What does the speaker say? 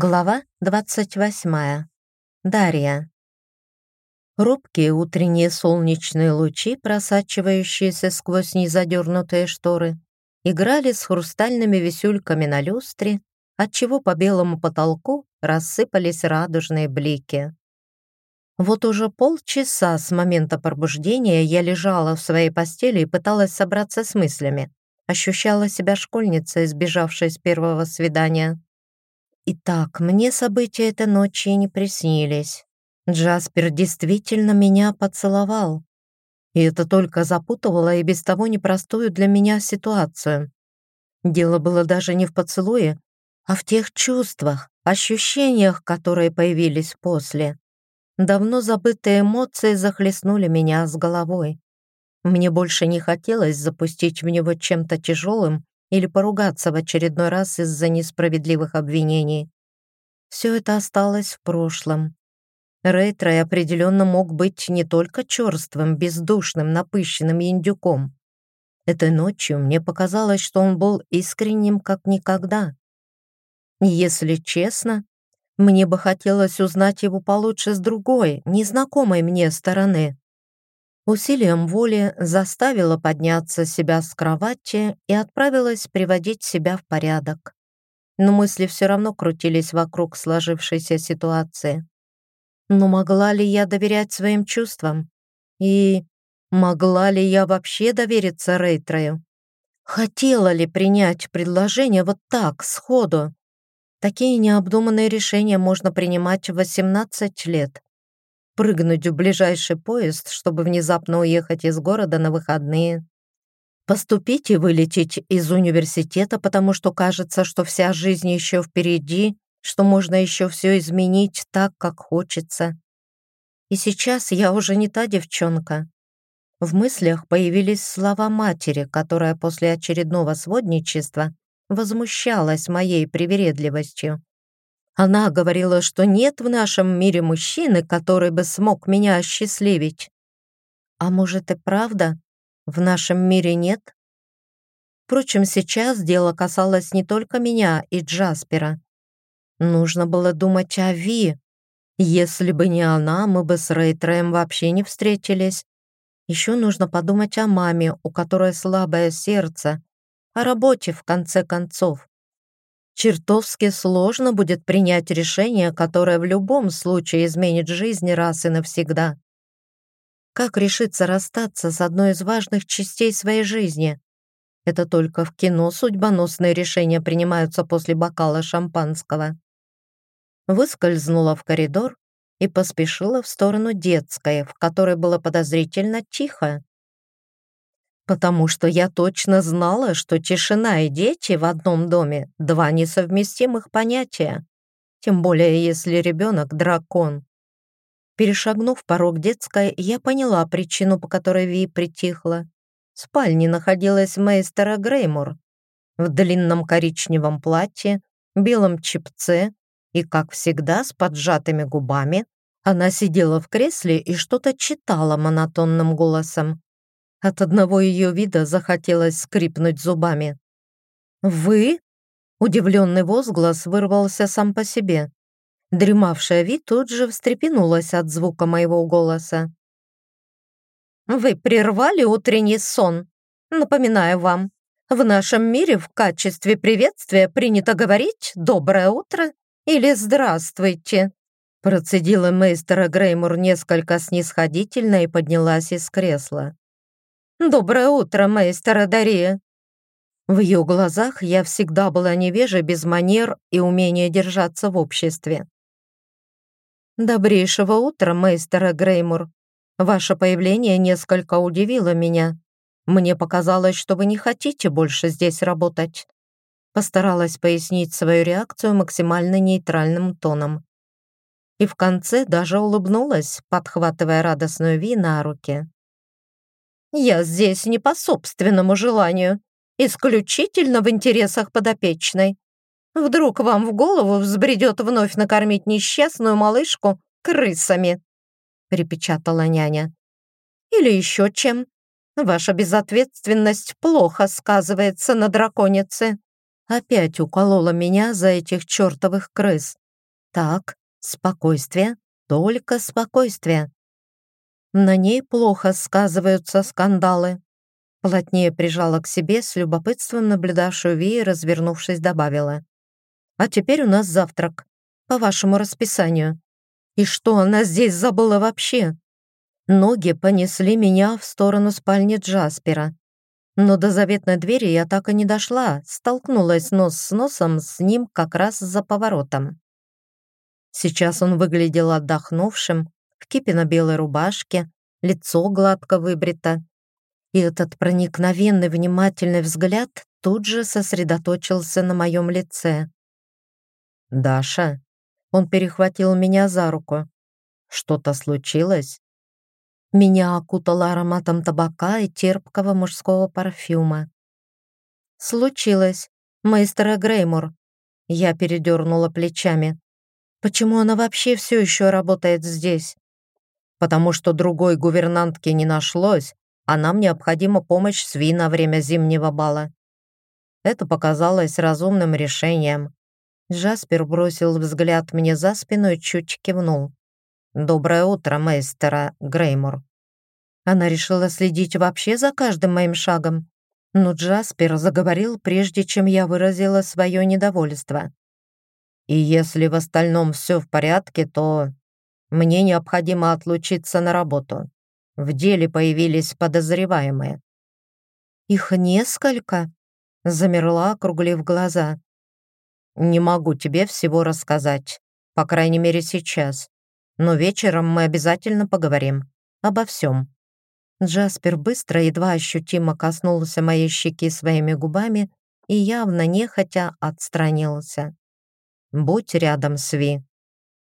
Глава 28. Дарья. Робкие утренние солнечные лучи, просачивающиеся сквозь незадернутые шторы, играли с хрустальными висюльками на люстре, отчего по белому потолку рассыпались радужные блики. Вот уже полчаса с момента пробуждения я лежала в своей постели и пыталась собраться с мыслями. Ощущала себя школьницей, сбежавшей с первого свидания. Итак, мне события этой ночи не приснились. Джаспер действительно меня поцеловал. И это только запутывало и без того непростую для меня ситуацию. Дело было даже не в поцелуе, а в тех чувствах, ощущениях, которые появились после. Давно забытые эмоции захлестнули меня с головой. Мне больше не хотелось запустить в него чем-то тяжелым или поругаться в очередной раз из-за несправедливых обвинений. Все это осталось в прошлом. Рейтрой определенно мог быть не только черствым, бездушным, напыщенным индюком. Этой ночью мне показалось, что он был искренним как никогда. Если честно, мне бы хотелось узнать его получше с другой, незнакомой мне стороны. Усилием воли заставила подняться себя с кровати и отправилась приводить себя в порядок. Но мысли все равно крутились вокруг сложившейся ситуации. Но могла ли я доверять своим чувствам? И могла ли я вообще довериться Рейтрою? Хотела ли принять предложение вот так, сходу? Такие необдуманные решения можно принимать в 18 лет прыгнуть в ближайший поезд, чтобы внезапно уехать из города на выходные. Поступить и вылететь из университета, потому что кажется, что вся жизнь еще впереди, что можно еще все изменить так, как хочется. И сейчас я уже не та девчонка. В мыслях появились слова матери, которая после очередного сводничества возмущалась моей привередливостью. Она говорила, что нет в нашем мире мужчины, который бы смог меня осчастливить. А может и правда, в нашем мире нет? Впрочем, сейчас дело касалось не только меня и Джаспера. Нужно было думать о Ви. Если бы не она, мы бы с Рейтреем вообще не встретились. Еще нужно подумать о маме, у которой слабое сердце, о работе, в конце концов чертовски сложно будет принять решение, которое в любом случае изменит жизнь раз и навсегда. Как решиться расстаться с одной из важных частей своей жизни? Это только в кино судьбоносные решения принимаются после бокала шампанского. Выскользнула в коридор и поспешила в сторону детской, в которой было подозрительно тихо потому что я точно знала, что тишина и дети в одном доме — два несовместимых понятия, тем более если ребенок — дракон. Перешагнув порог детской, я поняла причину, по которой Ви притихла. В спальне находилась мейстера Греймор в длинном коричневом платье, белом чепце и, как всегда, с поджатыми губами. Она сидела в кресле и что-то читала монотонным голосом. От одного ее вида захотелось скрипнуть зубами. «Вы?» Удивленный возглас вырвался сам по себе. Дремавшая вид тут же встрепенулась от звука моего голоса. «Вы прервали утренний сон. Напоминаю вам, в нашем мире в качестве приветствия принято говорить «доброе утро» или «здравствуйте». Процедила мейстера Греймур несколько снисходительно и поднялась из кресла. «Доброе утро, мейстер Дария!» В ее глазах я всегда была невежа без манер и умения держаться в обществе. «Добрейшего утра, мейстер Греймур. Ваше появление несколько удивило меня. Мне показалось, что вы не хотите больше здесь работать». Постаралась пояснить свою реакцию максимально нейтральным тоном. И в конце даже улыбнулась, подхватывая радостную Ви на руки. Я здесь не по собственному желанию, исключительно в интересах подопечной. Вдруг вам в голову взбредет вновь накормить несчастную малышку крысами?» припечатала няня. «Или еще чем. Ваша безответственность плохо сказывается на драконице». Опять уколола меня за этих чертовых крыс. Так, спокойствие, только спокойствие. На ней плохо сказываются скандалы. Плотнее прижала к себе, с любопытством наблюдавшую Ви, развернувшись, добавила. «А теперь у нас завтрак, по вашему расписанию. И что она здесь забыла вообще?» Ноги понесли меня в сторону спальни Джаспера. Но до заветной двери я так и не дошла, столкнулась нос с носом с ним как раз за поворотом. Сейчас он выглядел отдохнувшим, в кипино-белой рубашке, лицо гладко выбрито. И этот проникновенный внимательный взгляд тут же сосредоточился на моем лице. «Даша?» Он перехватил меня за руку. «Что-то случилось?» Меня окутало ароматом табака и терпкого мужского парфюма. «Случилось, мейстер Греймор». Я передернула плечами. «Почему она вообще все еще работает здесь?» «Потому что другой гувернантки не нашлось, а нам необходима помощь Сви на время зимнего бала». Это показалось разумным решением. Джаспер бросил взгляд мне за спину и чуть кивнул. «Доброе утро, мейстера Греймор». Она решила следить вообще за каждым моим шагом. Но Джаспер заговорил, прежде чем я выразила свое недовольство. «И если в остальном все в порядке, то мне необходимо отлучиться на работу. В деле появились подозреваемые». «Их несколько?» Замерла, округлив глаза. «Не могу тебе всего рассказать, по крайней мере сейчас но вечером мы обязательно поговорим. Обо всем». Джаспер быстро, едва ощутимо коснулся моей щеки своими губами и явно нехотя отстранился. «Будь рядом, Сви»,